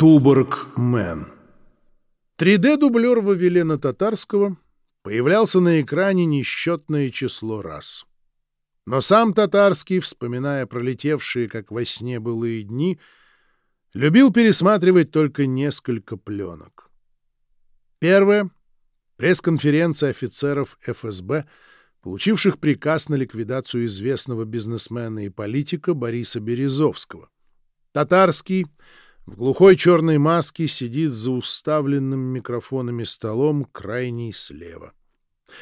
Туборг-мен 3D-дублер Вавилена Татарского появлялся на экране несчетное число раз. Но сам Татарский, вспоминая пролетевшие, как во сне былые дни, любил пересматривать только несколько пленок. Первое — пресс-конференция офицеров ФСБ, получивших приказ на ликвидацию известного бизнесмена и политика Бориса Березовского. Татарский в глухой черной маске сидит за уставленным микрофонами столом крайней слева.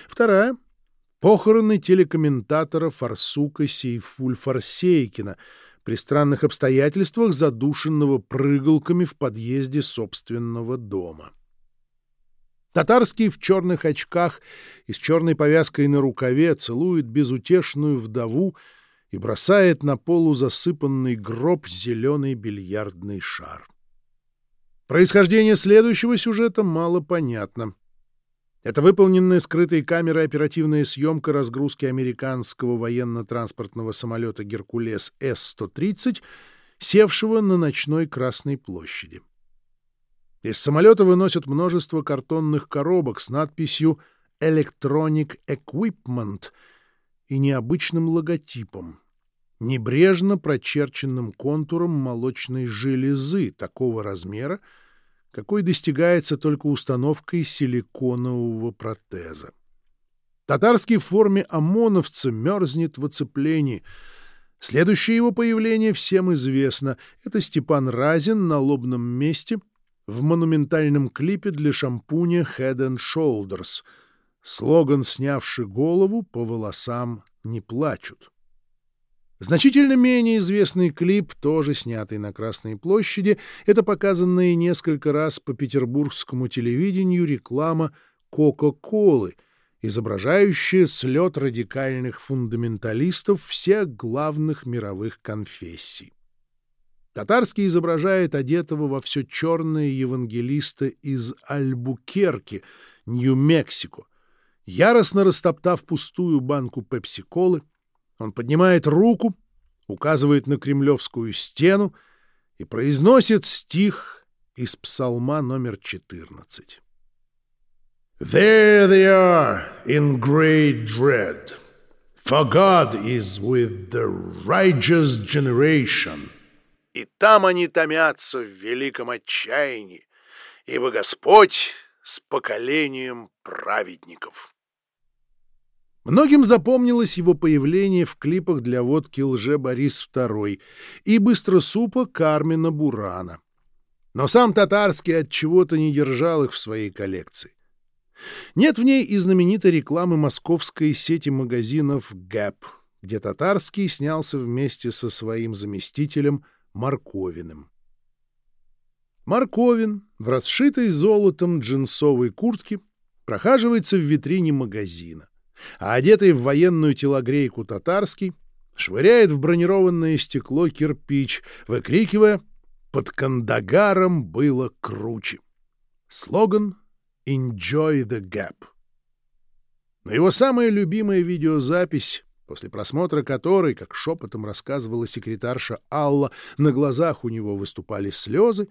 Вторая — похороны телекомментатора Фарсука Сейфуль Фарсейкина при странных обстоятельствах задушенного прыгалками в подъезде собственного дома. Татарский в черных очках и с черной повязкой на рукаве целует безутешную вдову и бросает на полу засыпанный гроб зеленый бильярдный шар. Происхождение следующего сюжета мало понятно. Это выполненная скрытой камерой оперативная съемка разгрузки американского военно-транспортного самолета «Геркулес С-130», севшего на ночной Красной площади. Из самолета выносят множество картонных коробок с надписью «Electronic Equipment» и необычным логотипом, небрежно прочерченным контуром молочной железы такого размера, какой достигается только установкой силиконового протеза. Татарский в форме ОМОНовца мерзнет в оцеплении. Следующее его появление всем известно. Это Степан Разин на лобном месте в монументальном клипе для шампуня Head and Shoulders. Слоган «Снявши голову, по волосам не плачут». Значительно менее известный клип, тоже снятый на Красной площади, это показанная несколько раз по петербургскому телевидению реклама Кока-Колы, изображающая слет радикальных фундаменталистов всех главных мировых конфессий. Татарский изображает одетого во все черное евангелиста из Альбукерки, Нью-Мексико. Яростно растоптав пустую банку пепси-колы, он поднимает руку, указывает на кремлевскую стену и произносит стих из псалма номер 14. There they are in great dread, for God is with the righteous generation. И там они томятся в великом отчаянии, ибо Господь с поколением праведников. Многим запомнилось его появление в клипах для водки «Лже Борис II» и «Быстро супа» Кармина Бурана. Но сам Татарский от чего-то не держал их в своей коллекции. Нет в ней и знаменитой рекламы московской сети магазинов «Гэп», где Татарский снялся вместе со своим заместителем Марковиным. Марковин в расшитой золотом джинсовой куртке прохаживается в витрине магазина а одетый в военную телогрейку татарский швыряет в бронированное стекло кирпич, выкрикивая «Под Кандагаром было круче». Слоган «Enjoy the gap». Но его самая любимая видеозапись, после просмотра которой, как шепотом рассказывала секретарша Алла, на глазах у него выступали слезы,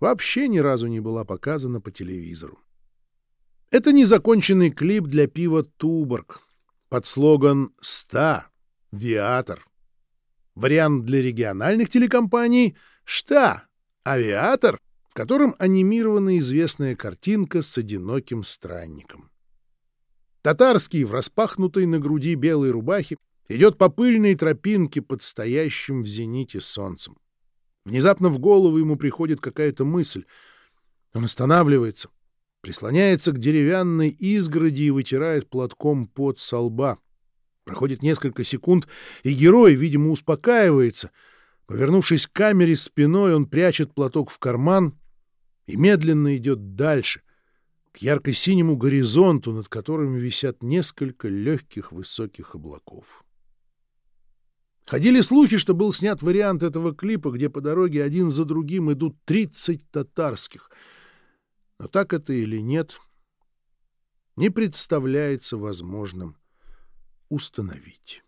вообще ни разу не была показана по телевизору. Это незаконченный клип для пива «Туборг» под слоган «СТА» — «Виатор». Вариант для региональных телекомпаний «ШТА» — «Авиатор», в котором анимирована известная картинка с одиноким странником. Татарский в распахнутой на груди белой рубахе идет по пыльной тропинке под стоящим в зените солнцем. Внезапно в голову ему приходит какая-то мысль. Он останавливается, прислоняется к деревянной изгороди и вытирает платком пот со лба. Проходит несколько секунд, и герой, видимо, успокаивается. Повернувшись к камере спиной, он прячет платок в карман и медленно идет дальше, к ярко-синему горизонту, над которым висят несколько легких высоких облаков. Ходили слухи, что был снят вариант этого клипа, где по дороге один за другим идут 30 татарских — но так это или нет, не представляется возможным установить.